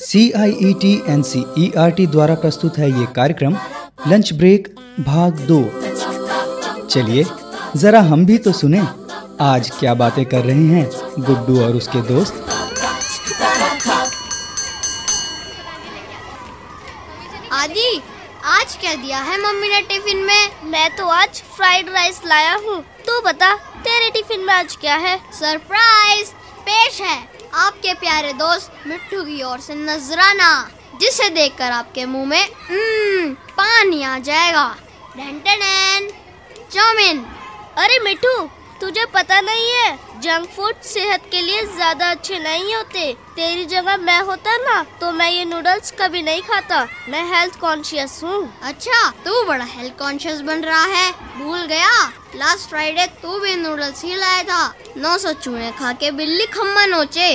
C I E T N C E R T द्वारा प्रस्तुत है ये कार्यक्रम। लंच ब्रेक, भाग दो। चलिए, जरा हम भी तो सुने। आज क्या बातें कर रहे हैं गुड्डू और उसके दोस्त? आदि, आज क्या दिया है मम्मी ने टिफ़िन में? मैं तो आज फ्राइड राइस लाया हूँ। तू बता तेरे टिफ़िन में आज क्या है? सरप्राइज़! पेश है। आपके प्यारे दोस्त मिट्टू की ओर से नजराना जिसे देखकर आपके मुँह में हम्म, पानी आ जाएगा। चाउमीन। अरे मिट्टू तुझे पता नहीं है जंक फ़ूड सेहत के लिए ज़्यादा अच्छे नहीं होते। तेरी जगह मैं होता ना तो मैं ये नूडल्स कभी नहीं खाता। मैं हेल्थ कॉन्शियस हूँ। अच्छा तू बड़ा हेल्थ कॉन्शियस बन रहा है। भूल गया? लास्ट फ्राइडे तू भी नूडल्स ही लाया था। नौ सौ चूहे खा के बिल्ली खम्मा नोचे।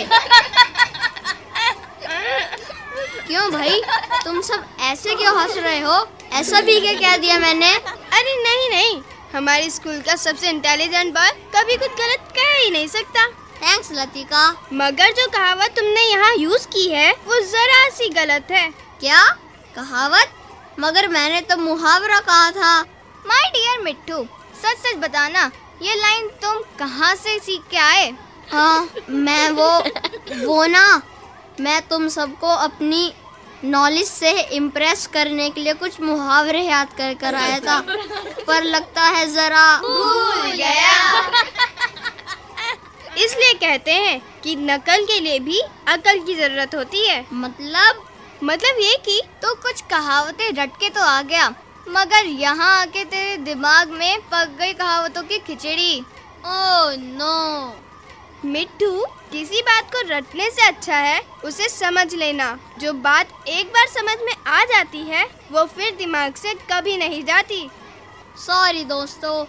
क्यों भाई? तुम सब ऐसे क्यों हंस रहे हो? ऐसा भी क्या कह दिया मैंने? अरे नहीं नहीं। हमारे स्कूल का सबसे इंटेलिजेंट बॉय कभी कुछ गलत कह ही नहीं सकता। थैंक्स लतिका। मगर जो कहावत तुमने यहाँ यूज़ की है वो जरा सी गलत है। क्या? कहावत? मगर मैंने तो मुहावरा कहा था। माय डियर मिट्टू सच सच बताना ये लाइन तुम कहाँ से सीख के आए? हाँ मैं वो वो ना मैं तुम सबको अपनी नॉलेज से इम्प्रेस करने के लिए कुछ मुहावरे याद कर कर आया था। पर लगता है जरा भूल गया। इसलिए कहते हैं कि नकल के लिए भी अकल की ज़रूरत होती है। मतलब? मतलब ये कि तो कुछ कहावतें रट के तो आ गया। मगर यहाँ आके तेरे दिमाग में पक गई कहावतों की खिचड़ी। Oh no. मिट्टू, किसी बात को रटने से अच्छा है, उसे समझ लेना। जो बात एक बार समझ में आ जाती है, वो फिर दिमाग से कभी नहीं जाती। सॉरी दोस्तों,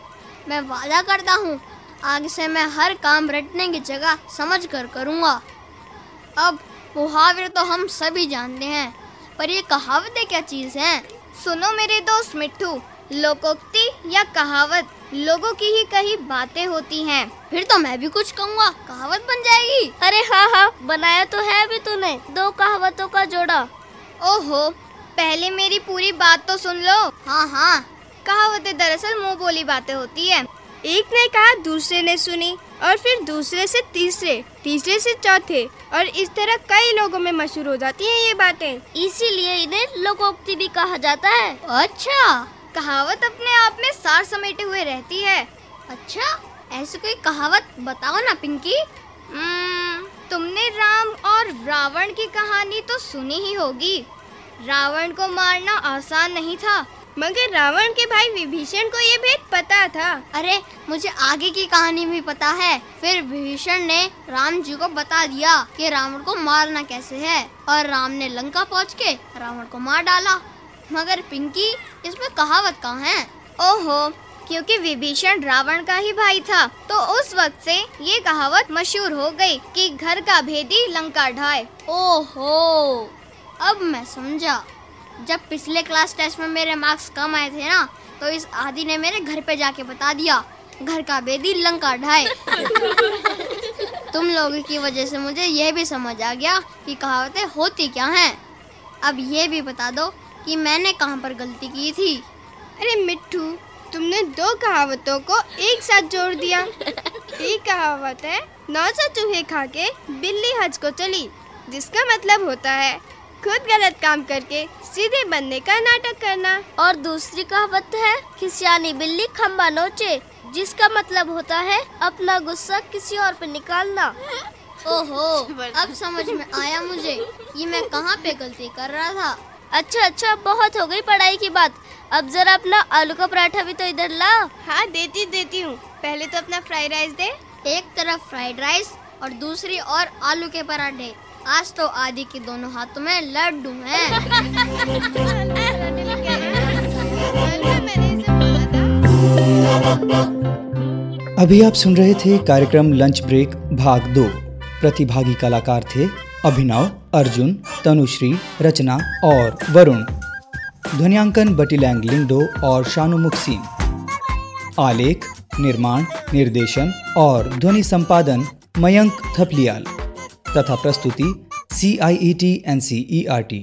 मैं वादा करता हूँ, आगे से मैं हर काम रटने की जगह समझ कर करूँगा। अब मुहावरे तो हम सभी जानते हैं, पर ये कहावतें क्या चीज़ हैं? सुनो मेरे दोस्त मिट्टू लोकोक्ति या कहावत लोगों की ही कही बातें होती हैं। फिर तो मैं भी कुछ कहूँगा कहावत बन जाएगी। अरे हाँ हाँ बनाया तो है भी तूने दो कहावतों का जोड़ा। ओहो पहले मेरी पूरी बात तो सुन लो। हाँ हाँ। कहावतें दरअसल मुँह बोली बातें होती है। एक ने कहा दूसरे ने सुनी। और फिर दूसरे से तीसरे तीसरे से चौथे। और इस तरह कई लोगों में मशहूर हो जाती हैं ये बातें। इसीलिए इन्हें लोकोक्ति भी कहा जाता है। अच्छा। कहावत अपने आप में सार समेटे हुए रहती है। अच्छा ऐसी कोई कहावत बताओ ना पिंकी। हम्म, तुमने राम और रावण की कहानी तो सुनी ही होगी। रावण को मारना आसान नहीं था मगर रावण के भाई विभीषण को ये भेद पता था। अरे मुझे आगे की कहानी भी पता है। फिर विभीषण ने राम जी को बता दिया कि रावण को मारना कैसे है। और राम ने लंका पहुँच के रावण को मार डाला। मगर पिंकी इसमें कहावत कहाँ है? ओहो क्योंकि विभीषण रावण का ही भाई था तो उस वक्त से ये कहावत मशहूर हो गई कि घर का भेदी लंका ढाए। ओहो अब मैं समझा। जब पिछले क्लास टेस्ट में मेरे मार्क्स कम आए थे ना तो इस आदि ने मेरे घर पे जाके बता दिया घर का बेदी लंका ढाए। तुम लोगों की वजह से मुझे यह भी समझ आ गया कि कहावतें होती क्या हैं। अब यह भी बता दो कि मैंने कहाँ पर गलती की थी। अरे मिट्टू तुमने दो कहावतों को एक साथ जोड़ दिया। एक कहावत है नौ सौ चूहे खा के बिल्ली हज को चली जिसका मतलब होता है खुद गलत काम करके सीधे बनने का नाटक करना। और दूसरी कहावत है खिसियानी बिल्ली खम्बा नोचे जिसका मतलब होता है अपना गुस्सा किसी और पे निकालना। ओहो अब समझ में आया मुझे कि मैं कहाँ पे गलती कर रहा था। अच्छा अच्छा बहुत हो गई पढ़ाई की बात। अब जरा अपना आलू का पराठा भी तो इधर ला। हाँ देती देती हूँ। पहले तो अपना फ्राइड राइस दे। एक तरफ़ फ्राइड राइस और दूसरी और आलू के पराठे। आज तो आदि के दोनों हाथों में लड्डू हैं। अभी आप सुन रहे थे कार्यक्रम लंच ब्रेक भाग दो। प्रतिभागी कलाकार थे अभिनव, अर्जुन, तनुश्री, रचना और वरुण। ध्वनियांकन बटीलैंग लिंगडो और शानु मुक्सीन आलेख, निर्माण, निर्देशन और ध्वनि संपादन मयंक थपलियाल। तथा प्रस्तुति C I E T N C E R T